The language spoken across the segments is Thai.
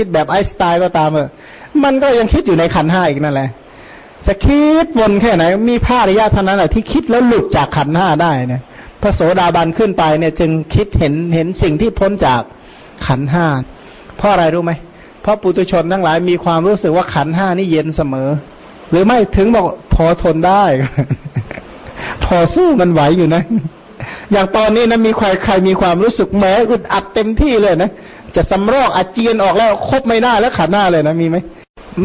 คิดแบบไอสไตล์ก็ตามเออมันก็ยังคิดอยู่ในขันห้าอีกนั่นแหละ จะคิดวนแค่ไหน มีพระอริยะเท่านั้นแหละที่คิดแล้วหลุดจากขันห้าได้เนี่ยพระโสดาบันขึ้นไปเนี่ย จึงคิดเห็นเห็นสิ่งที่พ้นจากขันห้าเพราะอะไรรู้ไหมเพราะปุตุชนทั้งหลายมีความรู้สึกว่าขันห้านี่เย็นเสมอ หรือไม่ถึงบอกพอทนได้ พอสู้มันไหวอยู่นะ อย่างตอนนี้นะมีใครใครมีความรู้สึกแหมอึดอัดเต็มที่เลยนะจะสำรอกอาเจียนออกแล้วคบไม่ได้แล้วขันหน้าเลยนะมีไหม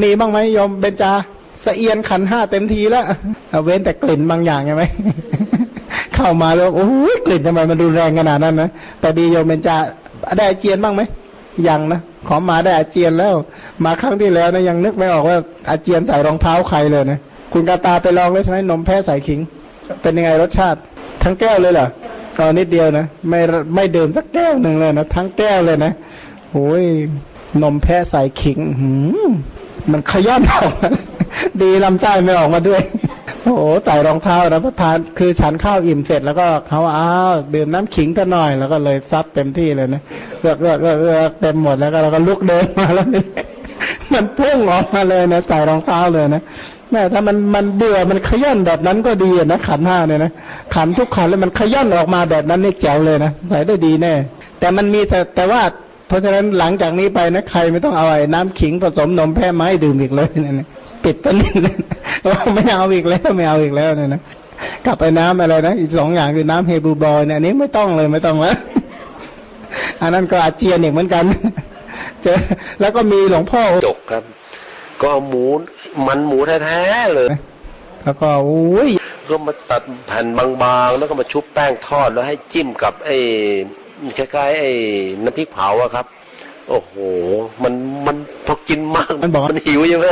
มีบ้างไหมยอมเบญจาสะเอียนขันห้าเต็มทีแล้วเว้นแต่กลิ่นบางอย่างใช่ไหมเข้ามาแล้วโอ้ยกลิ่นทำไมมันรุนแรงขนาดนั้นนะแต่ดีโยมเบญจาได้อาเจียนบ้างไหมยังนะขอมาได้อาเจียนแล้ว มาครั้งที่แล้วนะยังนึกไม่ออกว่าอาเจียนใส่รองเท้าใครเลยนะคุณกาตาไปลองเลยใช่ไหมนมแพ้ใส่ขิง เป็นยังไงรสชาติ ทั้งแก้วเลยเหรอ ตอนนิดเดียวนะไม่ไม่ดื่มสักแก้วหนึ่งเลยนะทั้งแก้วเลยนะโอ้ยนมแพะใส่ขิงหืมมันขย้อนออกดีลำไส้ไม่ออกมาด้วย โอ้โหใส่รองเท้านะพระทานคือฉันข้าวอิ่มเสร็จแล้วก็เขาอ้าวดื่มน้ำขิงกันหน่อยแล้วก็เลยซัดเต็มที่เลยนะเลือกเลือกเลือกเลือเต็มหมดแล้วก็เราก็ลุกเดินมาแล้วนี่มันพุ่งออกมาเลยนะใส่รองเท้าเลยนะ แม่ถ้ามันมันเบื่อมันขย้อนแบบนั้นก็ดีนะขันห้าเนี่ยนะขันทุกขันแล้วมันขย้อนออกมาแบบนั้นนี่แจ๋วเลยนะใส่ได้ดีแน่ แต่มันมีแต่แต่ว่าเพราะฉะนั้นหลังจากนี้ไปนะใครไม่ต้องเอาไอ้น้ำขิงผสมนมแพ้ไม้ดื่มอีกเลยเนี่ยปิดตนิดเลยว่าไม่เอาอีกแล้วไม่เอาอีกแล้วเนี่ยนะกลับไปน้ำอะไรนะอีกสองอย่างคือน้ำเฮบูบอยเนี่ยนนี้ไม่ต้องเลยไม่ต้องแล้วอันนั้นก็อาเจียนอีกเหมือนกันเจอแล้วก็มีหลวงพ่อจกครับ ก็เอาหมูมันหมูแท้ๆเลย แล้วก็อุ้ยก็มาตัดแผ่นบางๆ แล้วก็มาชุบแป้งทอดแล้วให้จิ้มกับไอ้คล้ายๆไอ้น้ำพริกเผาอะครับ โอ้โห มันมันพอกินมากมันบอกมันหิวใช่ไหม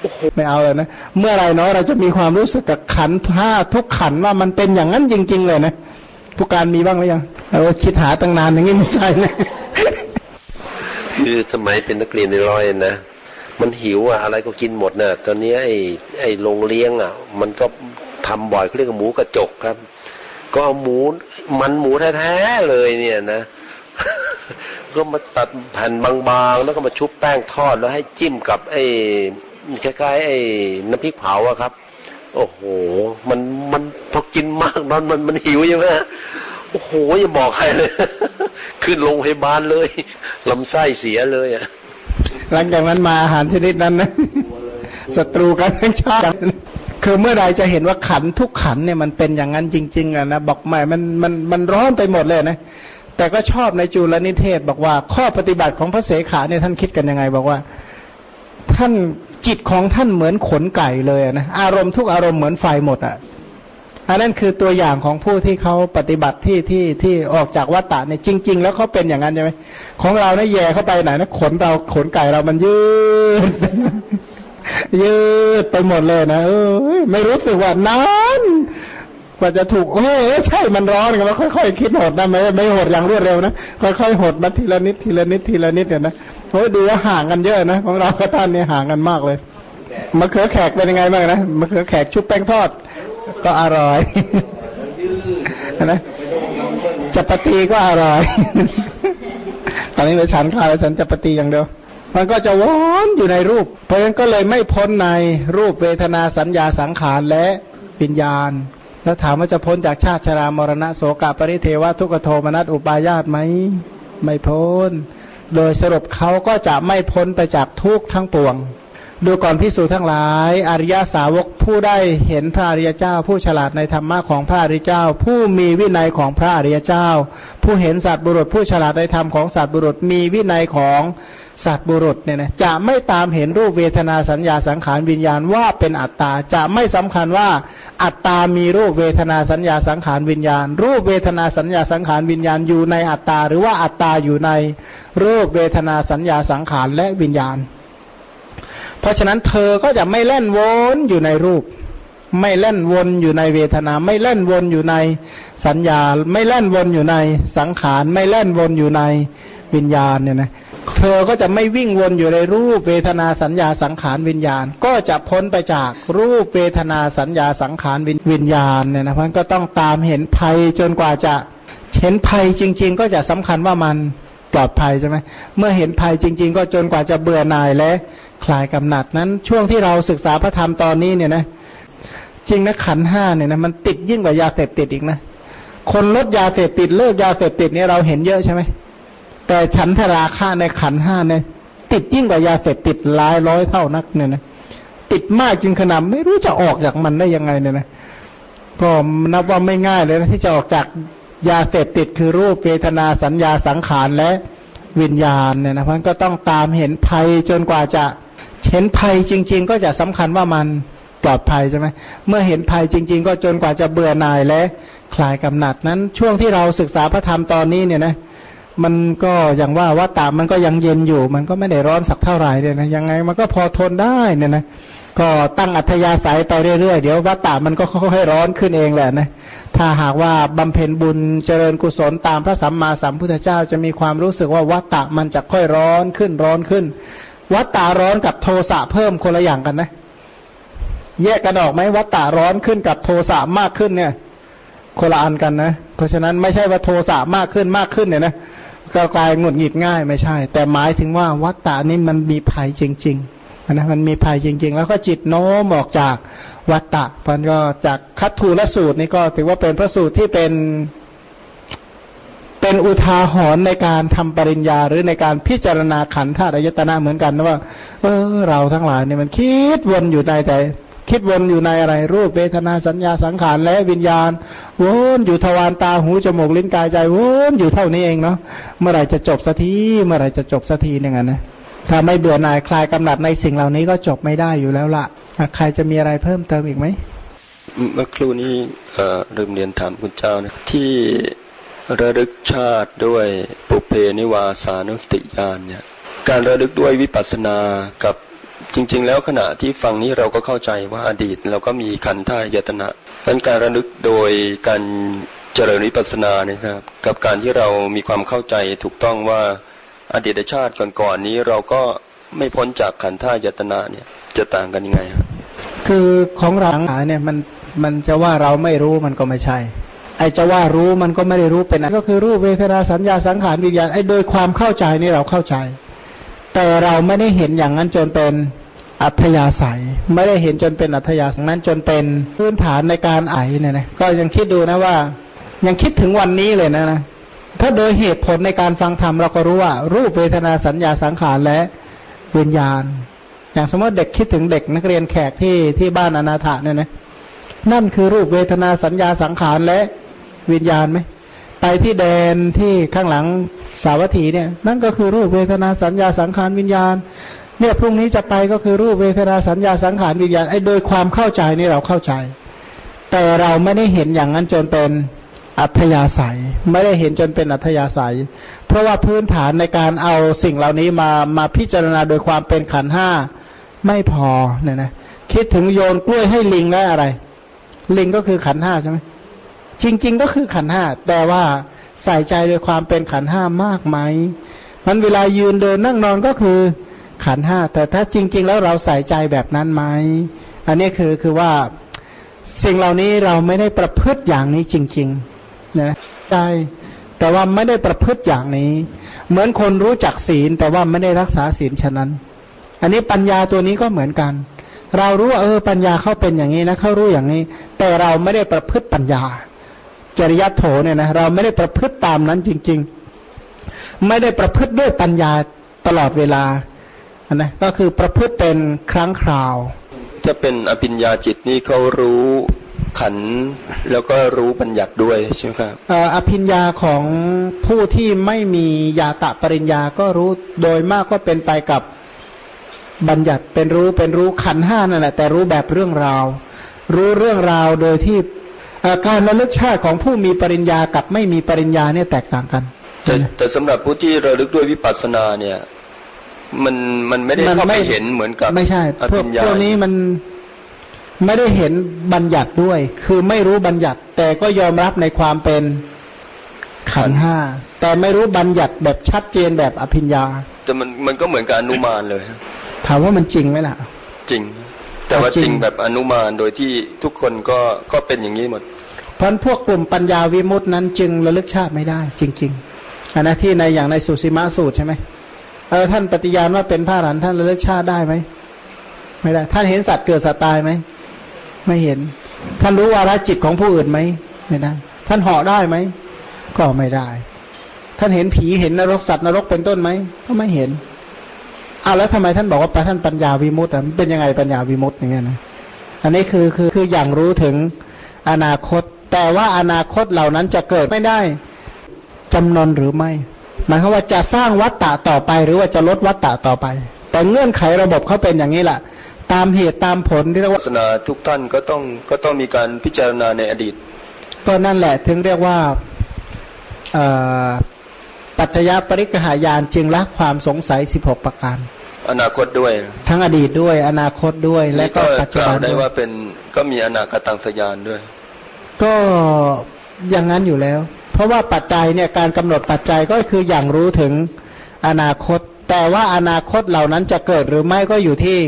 โอ้โหไม่เอาเลยนะ เมื่อไรเนาะเราจะมีความรู้สึกกับขันท่าทุกขันว่ามันเป็นอย่างนั้นจริง ๆ เลยนะผู้การมีบ้างหรือยังเราคิดหาตั้งนานอย่างนี้ไม่ใช่นะคือสมัยเป็นนักเรียนในร้อยนะ มันหิวอะอะไรก็กินหมดเนะตอนนี้ไอ้ไอ้โรงเลี้ยงอะ มันก็ทำบ่อยเขาเรียกหมูกระจกครับ ก็เอาหมูมันหมูแท้ๆเลยเนี่ยนะก็มาตัดแผ่นบางๆ แล้วก็มาชุบแป้งทอดแล้วให้จิ้มกับไอ้คล้ายๆไอ้น้ำพริกเผาอะครับ โอ้โห มันมันพอกินมากนอนมันมันหิวใช่ไหมโอ้โหอย่าบอกใครเลย ขึ้นโรงพยาบาลเลยลำไส้เสียเลยอะ หลังจากนั้นมาอาหารชนิดนั้นนะศัตรูกันทั้งชาติคือเมื่อไรจะเห็นว่าขันทุกขันเนี่ยมันเป็นอย่างนั้นจริง ๆอะนะบอกไม่มันมันมันร้อนไปหมดเลยนะแต่ก็ชอบในจุลนิเทศ บอกว่า ข้อปฏิบัติของพระเสขาเนี่ยท่านคิดกันยังไง บอกว่า ท่านจิตของท่านเหมือนขนไก่เลยนะอารมณ์ทุกอารมณ์เหมือนไฟหมดอะ อันนั้นคือตัวอย่างของผู้ที่เขาปฏิบัติที่ที่ที่ออกจากวัฏฏะเนี่ยจริง ๆ แล้วเขาเป็นอย่างนั้นใช่ไหมของเราเนี่ยแย่เข้าไปไหนนะขนเราขนไก่เรามันยืดยืดไปหมดเลยนะเออไม่รู้สึกว่านานกว่าจะถูกเออใช่มันร้อนกันแล้วค่อยๆคิดหดนะไม่ไม่หดอย่างรวดเร็วนะค่อยๆหดมาทีละนิดทีละนิดทีละนิดเนี่ยนะเพราะดูว่าห่างกันเยอะนะของเรากับท่านเนี่ยห่างกันมากเลยมะเขือแขกเป็นยังไงบ้างนะมะเขือแขกชุบแป้งทอด ก็อร่อยนะจัปตีก็อร่อย ตอนนี้ไปฉันข้าวฉันจัปตีอย่างเดียว มันก็จะวนอยู่ในรูป เพราะฉะนั้นก็เลยไม่พ้นในรูปเวทนาสัญญาสังขารและวิญญาณ แล้วถามว่าจะพ้นจากชาติชรามรณะโสกปริเทวทุกโทมนัสอุปายาตไหม ไม่พ้น โดยสรุปเขาก็จะไม่พ้นไปจากทุกทั้งปวง ดูก่อนพิสูจทั้งหลาย อริยสาวกผู้ได้เห็นพระอริยเจ้า ผู้ฉลาดในธรรมะของพระอริยเจ้า ผู้มีวินัยของพระอริยเจ้า ผู้เห็นสัตว์บุรุษ ผู้ฉลาดในธรรมของสัตว์บุรุษ มีวินัยของสัตว์บุรุษเนี่ยนะจะไม่ตามเห็นรูปเวทนาสัญญาสังขารวิญญาณว่าเป็นอัตตาจะไม่สำคัญว่าอัตตามีรูปเวทนาสัญญาสังขารวิญญาณ รูปเวทนาสัญญาสังขารวิญญาณอยู่ในอัตตา หรือว่าอัตตาอยู่ในรูปเวทนาสัญญาสังขารและวิญญาณ เพราะฉะนั้นเธอก็จะไม่เล่นวนอยู่ในรูป ไม่เล่นวนอยู่ในเวทนา ไม่เล่นวนอยู่ในสัญญา ไม่เล่นวนอยู่ในสังขาร ไม่เล่นวนอยู่ในวิญญาณเนี่ยนะเธอก็จะไม่วิ่งวนอยู่ในรูปเวทนาสัญญาสังขารวิญญาณ ก็จะพ้นไปจากรูปเวทนาสัญญาสังขารวิญญาณเนี่ยนะมันก็ต้องตามเห็นภัยจนกว่าจะเห็นภัยจริง ๆ ก็จะสำคัญว่ามัน ปลอดภัยใช่ไหมเมื่อเห็นภัยจริง ๆ ก็จนกว่าจะเบื่อหน่ายและคลายกำหนัดนั้น ช่วงที่เราศึกษาพระธรรมตอนนี้เนี่ยนะ จริงนะขันห้าเนี่ยนะมันติดยิ่งกว่ายาเสพติดอีกนะคนลดยาเสพติดเลิกยาเสพติดเนี่ยเราเห็นเยอะใช่ไหมแต่ฉันทราค่าในขันห้าเนี่ยติดยิ่งกว่ายาเสพติดหลายร้อยเท่านักเนี่ยนะติดมากจริงขนาดไม่รู้จะออกจากมันได้ยังไงเนี่ยนะก็นับว่าไม่ง่ายเลยนะที่จะออกจาก ยาเสพติดคือรูปเวทนาสัญญาสังขารและวิญญาณเนี่ยนะมันก็ต้องตามเห็นภัยจนกว่าจะเห็นภัยจริง ๆ ก็จะสำคัญว่ามันปลอดภัยใช่ไหมเมื่อเห็นภัยจริง ๆ ก็จนกว่าจะเบื่อหน่ายและคลายกำหนัดนั้นช่วงที่เราศึกษาพระธรรมตอนนี้เนี่ยนะมันก็อย่างว่าว่าตามมันก็ยังเย็นอยู่ มันก็ไม่ได้ร้อนสักเท่าไหร่เนี่ยนะยังไงมันก็พอทนได้เนี่ยนะก็ตั้งอัธยาศัยไปเรื่อยๆเดี๋ยววัตตามันก็ค่อยๆร้อนขึ้นเองแหละนะ ถ้าหากว่าบำเพ็ญบุญเจริญกุศลตามพระสัมมาสัมพุทธเจ้าจะมีความรู้สึกว่าวัตตะมันจะค่อยร้อนขึ้นร้อนขึ้น วัตตาร้อนกับโทสะเพิ่มคนละอย่างกันนะ แยกกันออกไหมวัตตาร้อนขึ้นกับโทสะมากขึ้นเนี่ยคนละอันกันนะ เพราะฉะนั้นไม่ใช่ว่าโทสะมากขึ้นมากขึ้นเนี่ยนะก็กลายหงุดหงิดง่ายไม่ใช่ แต่หมายถึงว่าวัตตานี้มันมีภัยจริง ๆ นะมันมีภัยจริง ๆ แล้วก็จิตโน้มออกจากวัตตะมันก็จากคัตถูลสูตรนี่ก็ถือว่าเป็นพระสูตรที่เป็นเป็นอุทาหรณ์ในการทำปริญญาหรือในการพิจารณาขันธ์ธาตุอายตนะเหมือนกันนะว่า เออ เราทั้งหลายเนี่ยมันคิดวนอยู่ในแต่ คิดวนอยู่ในอะไร รูปเวทนาสัญญาสังขารและวิญญาณวนอยู่ทวารตาหูจมูกลิ้นกายใจวนอยู่เท่านี้เองเนาะเมื่อไหร่จะจบสักทีเมื่อไหร่จะจบสักทีอย่างนั้นนะ ถ้าไม่เบื่อหน่ายคลายกำหนัดในสิ่งเหล่านี้ก็จบไม่ได้อยู่แล้วละ่ะใครจะมีอะไรเพิ่มเติมอีกไหมเมื่อครู่นี้ลืมเรียนถามคุณเจ้านะที่ระลึกชาติด้วยปุเพนิวาสานุสติญาณเนี่ย การระลึกด้วยวิปัสสนากับจริง ๆ แล้วขณะที่ฟังนี้เราก็เข้าใจว่าอดีตเราก็มีขันธ์ท่ายตนะนั้นการระลึกโดยการเจริญวิปัสสนาเนี่ยครับ กับการที่เรามีความเข้าใจถูกต้องว่า อดีตชาติก่อนๆนี้เราก็ไม่พ้นจากขันธ์ท่ายตนะเนี่ย จะต่างกันยังไงครับคือของเราเนี่ยมันมันจะว่าเราไม่รู้มันก็ไม่ใช่ ไอจะว่ารู้มันก็ไม่ได้รู้เป็นก็คือรูปเวทนาสัญญาสังขารวิญญาณไอโดยความเข้าใจนี่เราเข้าใจ แต่เราไม่ได้เห็นอย่างนั้นจนเป็นอัธยาศัย ไม่ได้เห็นจนเป็นอัธยาศัยนั้นจนเป็นพื้นฐานในการไอเนี่ยนะก็ยังคิดดูนะว่า ยังคิดถึงวันนี้เลยนะนะ ถ้าโดยเหตุผลในการฟังธรรมเราก็รู้ว่า รูปเวทนาสัญญาสังขารและวิญญาณ อย่างสมมติเด็กคิดถึงเด็กนักเรียนแขกที่ที่บ้านอนาถาเนี่ยนะนั่นคือรูปเวทนาสัญญาสังขารและวิญญาณไหมไปที่แดนที่ข้างหลังสาวัตถีเนี่ย นั่นก็คือรูปเวทนาสัญญาสังขารวิญญาณ เนี่ยพรุ่งนี้จะไปก็คือรูปเวทนาสัญญาสังขารวิญญาณไอ้โดยความเข้าใจนี่เราเข้าใจ แต่เราไม่ได้เห็นอย่างนั้นจนเป็น อัธยาศัย ไม่ได้เห็นจนเป็นอัธยาศัย เพราะว่าพื้นฐานในการเอาสิ่งเหล่านี้มามาพิจารณาโดยความเป็นขันห้าไม่พอเนี่ยนะคิดถึงโยนกล้วยให้ลิงได้อะไร ลิงก็คือขันห้าใช่ไหมจริง ๆ ก็คือขันห้าแต่ว่าใส่ใจโดยความเป็นขันห้ามากไหมมันเวลายืนเดินนั่งนอนก็คือขันห้าแต่ถ้าจริง ๆ แล้วเราใส่ใจแบบนั้นไหมอันนี้คือคือว่าสิ่งเหล่านี้เราไม่ได้ประพฤติอย่างนี้จริง ๆ นะใช่แต่ว่าไม่ได้ประพฤติอย่างนี้ เหมือนคนรู้จักศีล แต่ว่าไม่ได้รักษาศีลฉะนั้น อันนี้ปัญญาตัวนี้ก็เหมือนกัน เรารู้ว่าเออปัญญาเขาเป็นอย่างนี้นะเขารู้อย่างนี้ แต่เราไม่ได้ประพฤติปัญญา จริยโถเนี่ยนะเราไม่ได้ประพฤติตามนั้นจริง ๆ ไม่ได้ประพฤติด้วยปัญญาตลอดเวลานะก็คือประพฤติเป็นครั้งคราว จะเป็นอภิญญาจิตนี่เขารู้ ขันแล้วก็รู้บัญญัติด้วยใช่ไหมครับอภิญญาของผู้ที่ไม่มียาตะปริญญาก็รู้โดยมากก็เป็นไปกับบัญญัติเป็นรู้เป็นรู้ขันห้านั่นแหละแต่รู้แบบเรื่องราว รู้เรื่องราวโดยที่การระลึกชาติของผู้มีปริญญากับไม่มีปริญญาเนี่ยแตกต่างกัน แต่แต่สำหรับผู้ที่ระลึกด้วยวิปัสสนาเนี่ย มันมันไม่ได้เข้าไปเห็นเหมือนกับไม่ใช่พวกพวกนี้มัน ไม่ได้เห็นบัญญัติด้วย คือไม่รู้บัญญัติ แต่ก็ยอมรับในความเป็นขันห้า แต่ไม่รู้บัญญัติแบบชัดเจนแบบอภิญญา แต่มันมันก็เหมือนกับอนุมานเลย ถามว่ามันจริงไหมล่ะ จริง แต่ว่าจริงแบบอนุมานโดยที่ทุกคนก็ก็เป็นอย่างนี้หมด เพราะพวกกลุ่มปัญญาวิมุตินั้นจึงระลึกชาติไม่ได้ จริง ๆอันนะที่ในอย่างในสุสีมาสูตรใช่ไหมเออท่านปฏิญาณว่าเป็นพระอรหันต์ท่านระลึกชาติได้ไหมไม่ได้ ท่านเห็นสัตว์เกิดสัตว์ตายไหม ไม่เห็น ท่านรู้วาระจิตของผู้อื่นไหมไม่ได้ ท่านเหาะได้ไหม ก็ไม่ได้ ท่านเห็นผีเห็นนรกสัตว์นรกเป็นต้นไหม ก็ไม่เห็นเอาแล้วทำไมท่านบอกว่าท่านปัญญาวิมุตต์อะเป็นยังไงปัญญาวิมุตต์อย่างเงี้ยนะ อันนี้คือคือคืออย่างรู้ถึงอนาคต แต่ว่าอนาคตเหล่านั้นจะเกิดไม่ได้จำนนหรือไม่ หมายความว่าจะสร้างวัตตะต่อไป หรือว่าจะลดวัตตะต่อไป แต่เงื่อนไขระบบเขาเป็นอย่างนี้แหละ ตามเหตุตามผลที่เรียกว่าศาสนาทุกท่านก็ต้องก็ต้องมีการพิจารณาในอดีต ก็นั่นแหละถึงเรียกว่าเอ่อปัจจยปริกหายานจึงละความสงสัยสิบหกประการ อนาคตด้วย ทั้งอดีตด้วย อนาคตด้วย และก็ปัจกจุล่าบัวนได้ด้วยว่าเป็นก็มีอนาคตังสยานด้วย ก็อย่างนั้นอยู่แล้ว เพราะว่าปัจจัยเนี่ยการกำหนดปัจจัยก็คืออย่างรู้ถึงอนาคต แต่ว่าอนาคตเหล่านั้นจะเกิดหรือไม่ก็อยู่ที่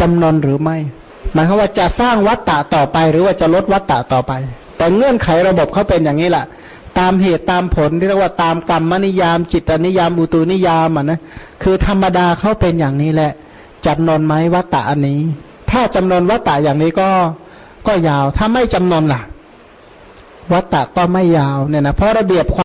จำนนหรือไม่ หมายความว่าจะสร้างวัตตะต่อไป หรือว่าจะลดวัตตะต่อไป แต่เงื่อนไขระบบเขาเป็นอย่างนี้แหละตามเหตุตามผลที่เรียกว่าตามกรรมนิยาม จิตนิยามอุตุนิยามอะนะคือธรรมดาเขาเป็นอย่างนี้แหละจำนนไหมวัตตะอันนี้ ถ้าจำนนวัตตะอย่างนี้ก็ก็ยาว ถ้าไม่จำนนล่ะ วัตตะก็ไม่ยาวเนี่ยนะเพราะระเบียบ